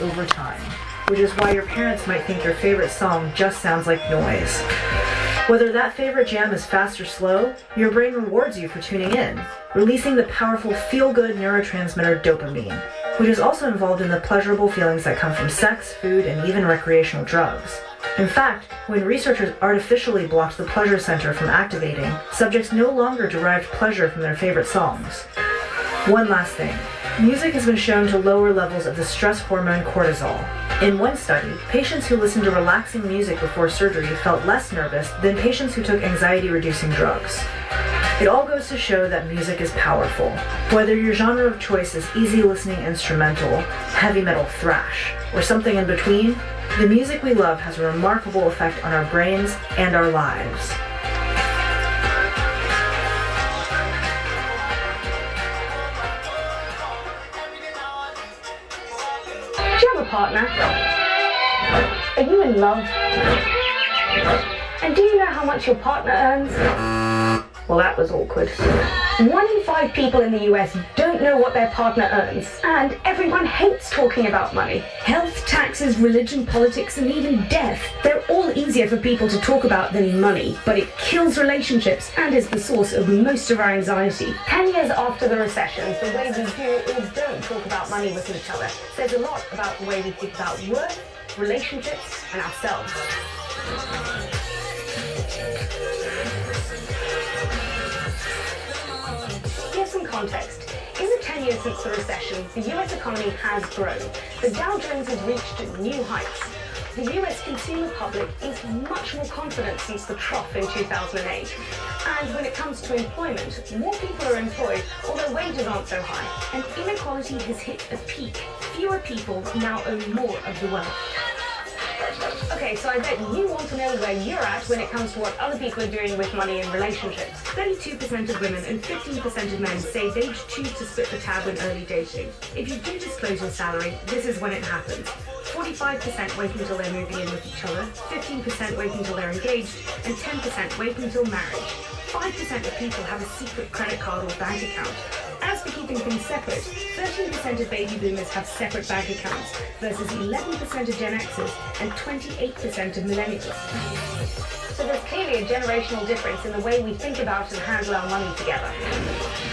over time, which is why your parents might think your favorite song just sounds like noise. Whether that favorite jam is fast or slow, your brain rewards you for tuning in, releasing the powerful feel good neurotransmitter dopamine, which is also involved in the pleasurable feelings that come from sex, food, and even recreational drugs. In fact, when researchers artificially blocked the pleasure center from activating, subjects no longer derived pleasure from their favorite songs. One last thing music has been shown to lower levels of the stress hormone cortisol. In one study, patients who listened to relaxing music before surgery felt less nervous than patients who took anxiety reducing drugs. It all goes to show that music is powerful. Whether your genre of choice is easy listening instrumental, heavy metal thrash, or something in between, the music we love has a remarkable effect on our brains and our lives. Partner? Are you in love? And do you know how much your partner earns? Well, that was awkward. One in five people in the US don't know what their partner earns, and everyone hates talking about money. Health, taxes, religion, politics, and even death. They're all easier for people to talk about than money, but it kills relationships and is the source of most of our anxiety. Ten years after the recession, the way we do or don't talk about money with each other says a lot about the way we think about work, relationships, and ourselves. Context. In the 10 years since the recession, the US economy has grown. The Dow Jones has reached new heights. The US consumer public is much more confident since the trough in 2008. And when it comes to employment, more people are employed, although wages aren't so high. And inequality has hit a peak. Fewer people now own more of the wealth. Okay, so I bet you want to know where you're at when it comes to what other people are doing with money in relationships. 32% of women and 15% of men say they'd choose to split the tab when early dating. If you do disclose your salary, this is when it happens. 45% wait until they're moving in with each other, 15% wait until they're engaged, and 10% wait until marriage. 5% of people have a secret credit card or bank account. As for keeping things separate, 13% of baby boomers have separate bank accounts versus 11% of Gen Xers and 28% of millennials. So there's clearly a generational difference in the way we think about and handle our money together.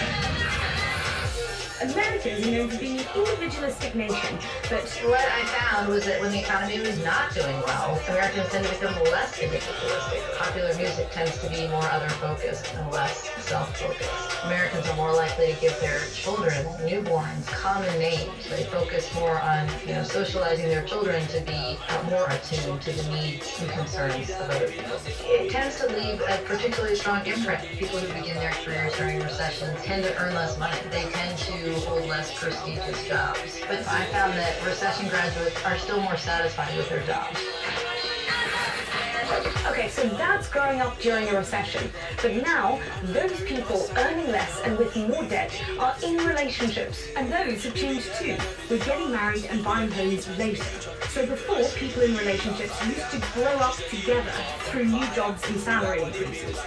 Americans are known for being an individualistic nation, but What I found was that when the economy was not doing well, Americans tend to become less individualistic. Popular music tends to be more other focused and less self focused. Americans are more likely to give their children, newborns, common names. They focus more on, you know, socializing their children to be more attuned to the needs and concerns of other people. It tends to leave a particularly strong imprint. People who begin their careers during recessions tend to earn less money. They tend to hold less prestigious jobs. But I found that recession graduates are still more satisfied with their jobs. Okay, so that's growing up during a recession. But now, those people earning less and with more debt are in relationships. And those have changed too. We're getting married and buying homes later. So before, people in relationships used to grow up together through new jobs and salary increases.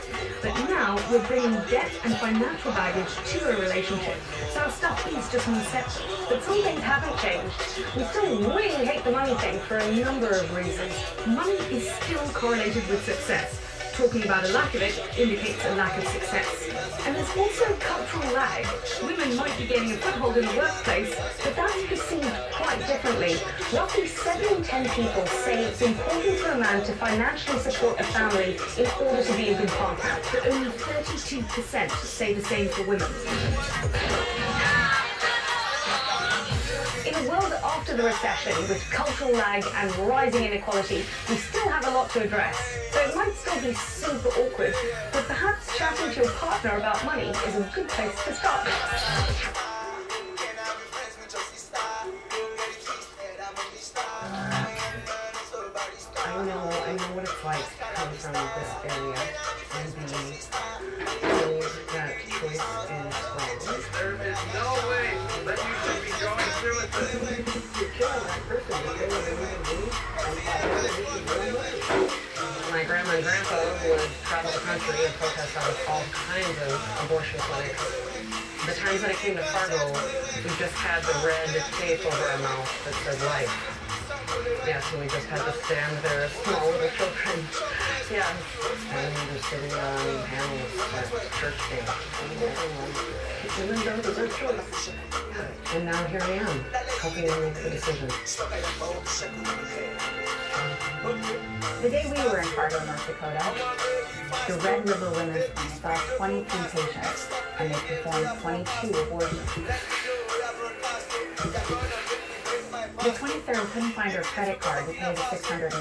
But now, we're bringing debt and financial baggage to a relationship. So our stuff is just more separate. But some things haven't changed. We still really hate the money thing for a number of reasons. Money is still correlated with success. Talking about a lack of it indicates a lack of success. And there's also cultural lag. Women might be gaining a foothold in the workplace, but that's perceived quite differently. Roughly 7 in 10 people say it's important for a man to financially support a family in order to be a good partner, but only 32% say the same for women. After the recession, with cultural lag and rising inequality, we still have a lot to address. So it might still be super awkward, but perhaps chatting to your partner about money is a good place to start. I know, know what it's like to come from this area and be told that choice is wrong. There is no way that you should be going through with this. You're killing that person, you're killing a human being, and five other people really much. My grandma and grandpa would travel the country and protest out of all kinds of abortion clinics the times that I came to Fargo, we just had the red tape over our mouth that said life. Yeah, so we just had to stand there small little children. Yeah. And we were sitting on panels at church camp. Even though it was choice. And now here I am, helping them make the decision. The day we were in Fargo, North Dakota, the Red River Women's Clinic saw 23 patients, and they performed 22 abortions. The 23rd couldn't find her credit card to pay the $625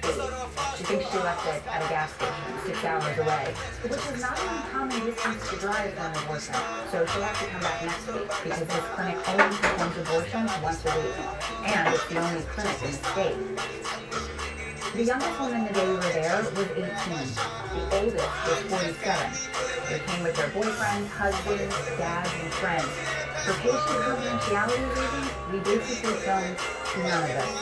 fee. She thinks she left it at a gas station six hours away, which is not an uncommon distance to drive for an abortion. So she'll have to come back next week because this clinic only performs abortions once a week, and it's the only clinic in the state. The youngest woman the day we were there was 18. The oldest was 47. They came with their boyfriends, husbands, dads, and friends. For patient confidentiality reasons, we basically filmed none of this.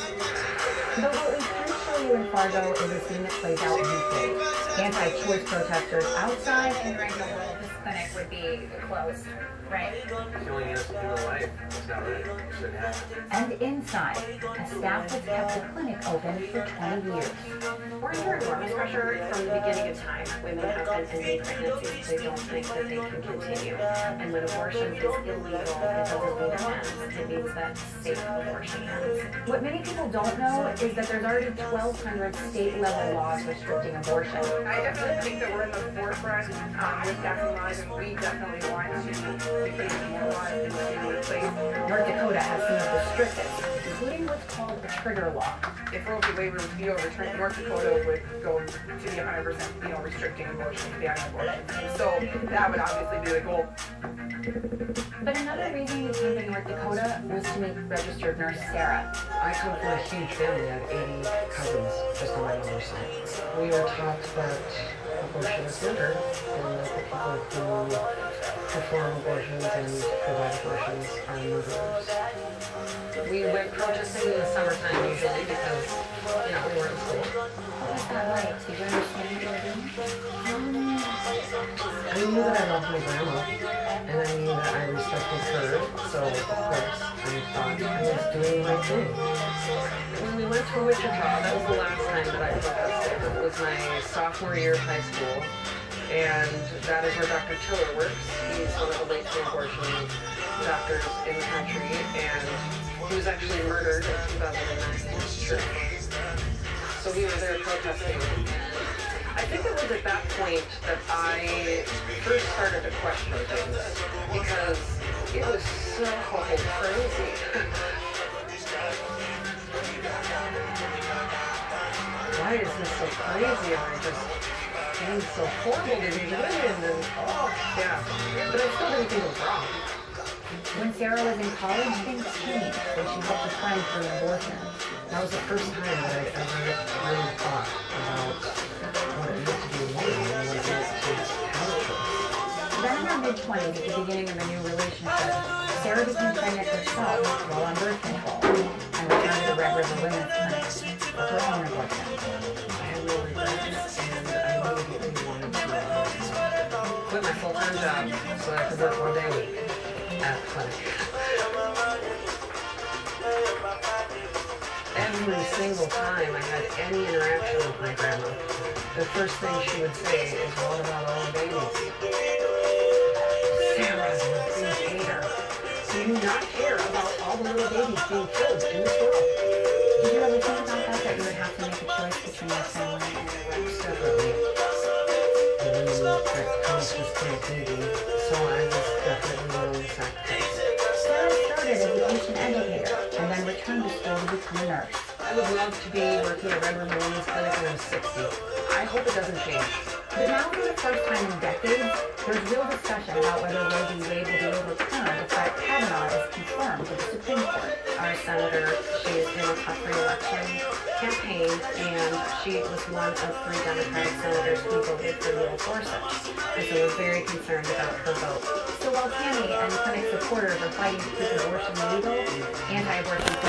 But what we can show you in Fargo is a scene that plays out weekly. Anti-choice protesters outside and the world this clinic would be closed, right? It's only has to do with life. It's not right. It shouldn't happen. And inside, a staff has kept the clinic open for 20 years. We're under enormous pressure from the beginning of time. Women have been ending pregnancies. They don't think that they can continue. And when abortion is illegal, it doesn't mean it ends. It means that safe abortion ends. What many people don't know is that there's already 1,200 state-level laws restricting abortion. I definitely think that we're in the forefront um, with staffing laws, and we definitely want to be putting more laws into place. North Dakota has some of the strictest, including what's called a trigger law. If Roe v. Wade would be overturned, North Dakota would go to be 100%, you know, restricting abortion, banning abortion. So that would obviously be the goal. But another reason we came to North Dakota was to meet registered nurse Sarah. I come from a huge family. I have 80 cousins just on my mother's side. We were taught that abortion is murder and that the people who perform abortions and provide abortions are murderers. We went protesting in the summertime usually because, you know, we were in school. I knew that I loved my grandma, and I knew that I respected her, so of course I thought I was doing right thing. When we went to Wichita, that was the last time that I protested. It was my sophomore year of high school, and that is where Dr. Tiller works. He's one of the late abortion doctors in the country, and he was actually murdered in 2009 in his church. So we were there protesting. I think it was at that point that I first started to question things because it was so crazy. Why is this so crazy? Am I just being so horrible to these women? And oh, yeah. But I still didn't think it was wrong. When Sarah was in college, things changed when she helped a friend through an abortion. That was the first time that I ever really thought about what it meant to be a woman and what it meant to have a choice. Then in her mid-twenties, at the beginning of a new relationship, Sarah became pregnant herself while on birth control and returned to Red River Women's Clinic for her own abortion. I had no regrets, and I immediately wanted to quit my full-time job so I could work one day a week at the clinic. Single time I had any interaction with my grandma, the first thing she would say is, what about all the babies? Sarah, please hater. Do you not care about all the little babies being killed in this world? Did you ever think about that, that you would have to make a choice between your family and your rights? separately. Then that comes with creativity. So I was definitely willing to sacrifice. Sarah started as a patient educator and then returned to school to become a nurse. I would love to be working at Red River Women's Clinic when I'm 60. I hope it doesn't change. But now for the first time in decades, there's real discussion about whether Roe v. Wade will be overturned if Brett Kavanaugh is confirmed to the Supreme Court. Our senator, she is in a tough re-election campaign, and she was one of three Democratic senators who voted for Neil Gorsuch. And so we're very concerned about her vote. So while Tammi and clinic supporters are fighting to keep abortion legal, anti-abortion